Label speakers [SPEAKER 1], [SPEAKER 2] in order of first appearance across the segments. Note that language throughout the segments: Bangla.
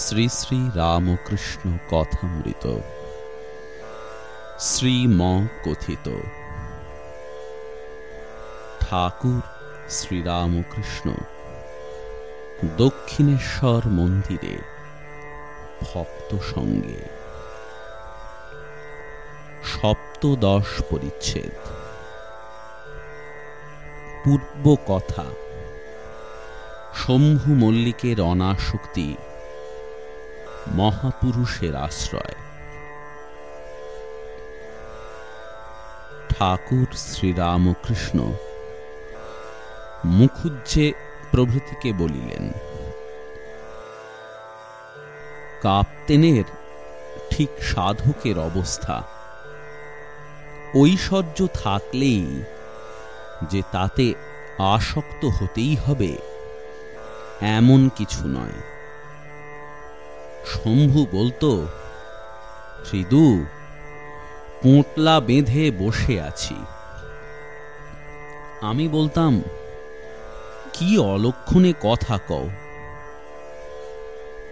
[SPEAKER 1] শ্রী শ্রী রামকৃষ্ণ কথামৃত। শ্রীম কথিত ঠাকুর শ্রীরামকৃষ্ণ, দক্ষিণেশ্বর মন্দিরে ভক্ত সঙ্গে। সপ্তদশ পরিচ্ছেদ। পূর্ব কথা শম্ভু মল্লিকের অনাসক্তি মহাপুরুষের আশ্রয়। ঠাকুর শ্রীরামকৃষ্ণ মুখুজ্জে প্রভৃতিকে বলিলেন, কাপ্তেনের ঠিক সাধকের অবস্থা। ঐশ্বর্য থাকলেই যে তাতে আসক্ত হতেই হবে, এমন কিছু নয়। শম্ভু বলতো হৃদু পোঁটলা বেঁধে বসে আছি। আমি বলতাম, কি অলক্ষণে কথা কও?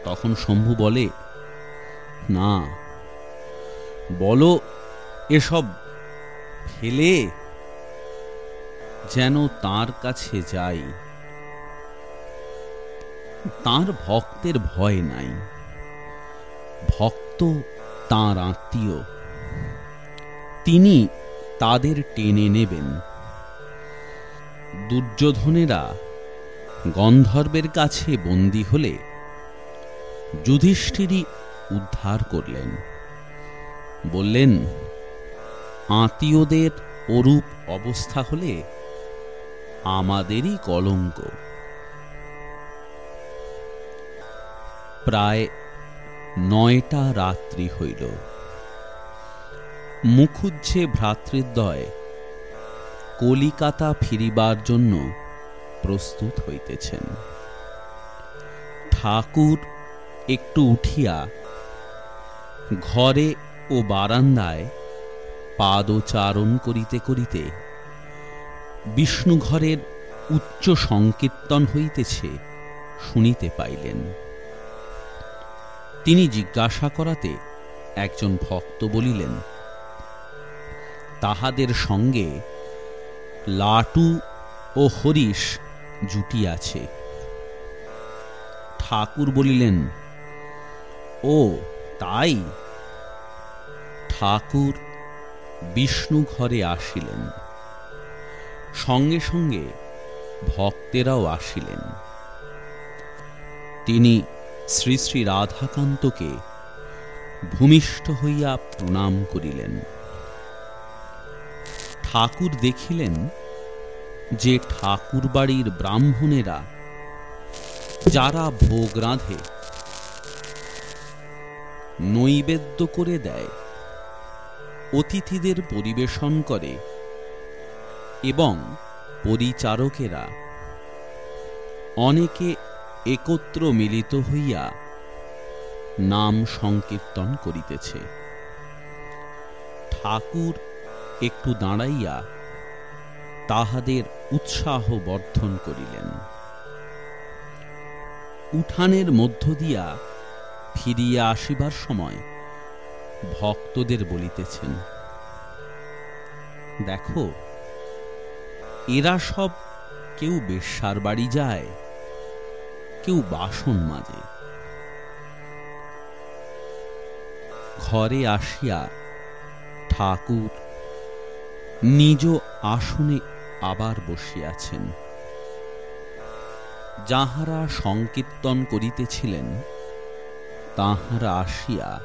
[SPEAKER 1] তখন শম্ভু বলে, না, বলো, এসব ফেলে যেন তার কাছে যাই। তার ভক্তের ভয় নাই। ভক্ত তাঁর আত্মীয়। তিনি তাদের টেনে নেবেন। দুর্যোধনেরা গন্ধর্বের কাছে বন্দী হলে যুধিষ্ঠিরই উদ্ধার করলেন। বললেন, আত্মীয়দের অরূপ অবস্থা হলে আমাদেরই কলঙ্ক। প্রায় নয়টা রাত্রি হইল। মুখুজ্জে ভ্রাতৃদ্বয় কলিকাতা ফিরিবার জন্য প্রস্তুত হইতেছেন। ঠাকুর একটু উঠিয়া ঘরে ও বারান্দায় পাদচারণ করিতে করিতে বিষ্ণু ঘরের উচ্চ সংকীর্তন হইতেছে শুনিতে পাইলেন। তিনি জিজ্ঞাসা করাতে একজন ভক্ত বলিলেন, তাহাদের সঙ্গে লাটু ও হরিশ জুটি আছে। ঠাকুর বলিলেন, ও তাই? ঠাকুর বিষ্ণু ঘরে আসিলেন। সঙ্গে সঙ্গে ভক্তেরাও আসিলেন। তিনি শ্রী শ্রী রাধাকান্তকে ভূমিষ্ঠ হইয়া প্রণাম করিলেন। ঠাকুর দেখিলেন যে ঠাকুর বাড়ির ব্রাহ্মণেরা যারা ভোগ রাঁধে, নৈবেদ্য করে দেয়, অতিথিদের পরিবেশন করে এবং পরিচারকেরা অনেকে একত্র মিলিত হইয়া নাম সংকীর্তন করিতেছে। ঠাকুর একটু দাঁড়াইয়া তাহাদের উৎসাহ বর্ধন করিলেন। উঠানের মধ্য দিয়া ফিরিয়া আসিবার সময় ভক্তদের বলিতেছেন, দেখো, এরা সব কেউ বেশ্যার বাড়ি যায় কেউ বাসন মাজে। ঘরে আসিয়া ঠাকুর নিজ আসনে আবার বসিয়াছেন। যাহারা সংকীর্তন করিতেছিলেন, তাহারা আসিয়া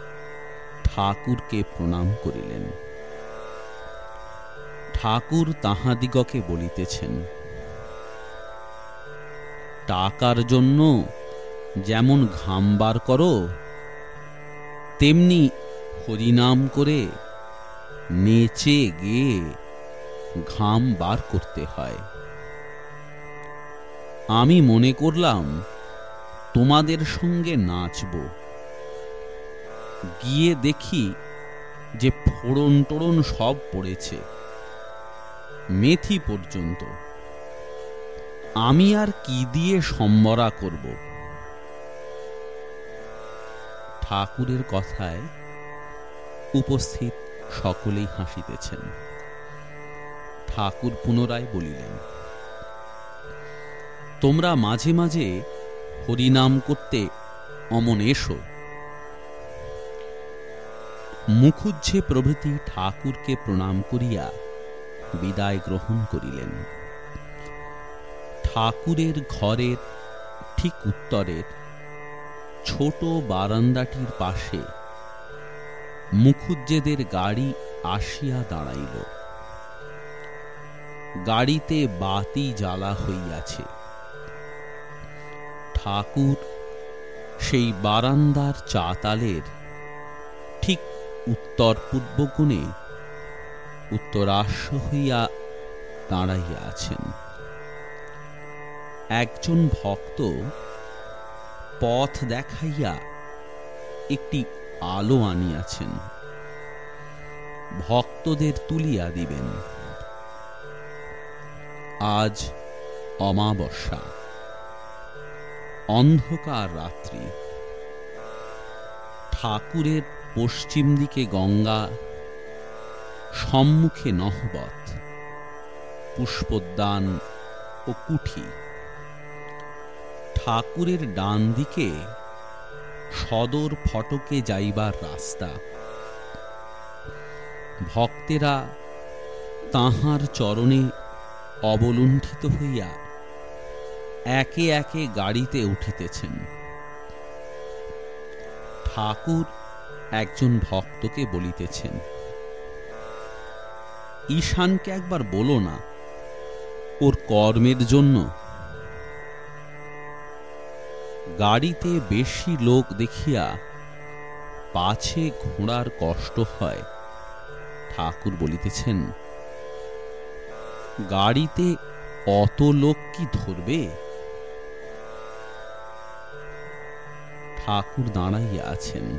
[SPEAKER 1] ঠাকুরকে প্রণাম করিলেন। ঠাকুর তাহাদিগকে বলিতেছেন টাকার জন্য যেমন ঘাম বার করো, তেমনি হরিনাম করে নেচে গিয়ে ঘাম বার করতে হয়। আমি মনে করলাম, তোমাদের সঙ্গে নাচব। গিয়ে দেখি যে ফোড়ন টোড়ন সব পড়েছে, মেথি পর্যন্ত। আমি আর কি দিয়ে সম্বরা করব? ঠাকুরের কথায় উপস্থিত সকলেই হাসিতেছেন। ঠাকুর পুনরায় বলিলেন, তোমরা মাঝে মাঝে হরিনাম করতে অমন এসো। মুখুজ্জে প্রভৃতি ঠাকুরকে প্রণাম করিয়া বিদায় গ্রহণ করিলেন। ঠাকুরের ঘরের ঠিক উত্তরের ছোট বারান্দাটির পাশে মুখুজ্জেদের গাড়ি আসিয়া দাঁড়াইল। গাড়িতে বাতি জ্বালা হইয়াছে। ঠাকুর সেই বারান্দার চাতালের ঠিক উত্তর পূর্ব কোণে উত্তরাশ্ব হইয়া দাঁড়াইয়া আছেন। একজন ভক্ত পথ দেখাইয়া একটি আলো আনিয়াছেন। ভক্তদের তুলিয়া দিবেন। আজ অমাবস্যা। অন্ধকার রাত্রি। ঠাকুরের পশ্চিম দিকে গঙ্গা, সম্মুখে নহবত পুষ্পোদ্যান ও কুঠি। ঠাকুরের ডান দিকে সদর ফটকে যাইবার রাস্তা। ভক্তেরা তাহার চরণে অবলুণ্ঠিত হইয়া একে একে গাড়িতে উঠিতেছেন। ঠাকুর একজন ভক্তকে বলিতেছেন, ঈশানকে একবার বলো না, ওর কর্মের জন্য গাড়িতে বেশি লোক দেখিয়া পাছে ঘোড়ার কষ্ট হয়। ঠাকুর বলিতেছেন, গাড়িতে অত লোক কি ধরবে? ঠাকুর দাঁড়াইয়া আছেন।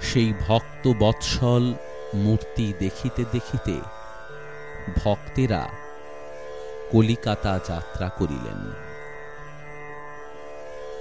[SPEAKER 1] সেই ভক্ত বৎসল মূর্তি দেখিতে দেখিতে ভক্তেরা কলিকাতা যাত্রা করিলেন।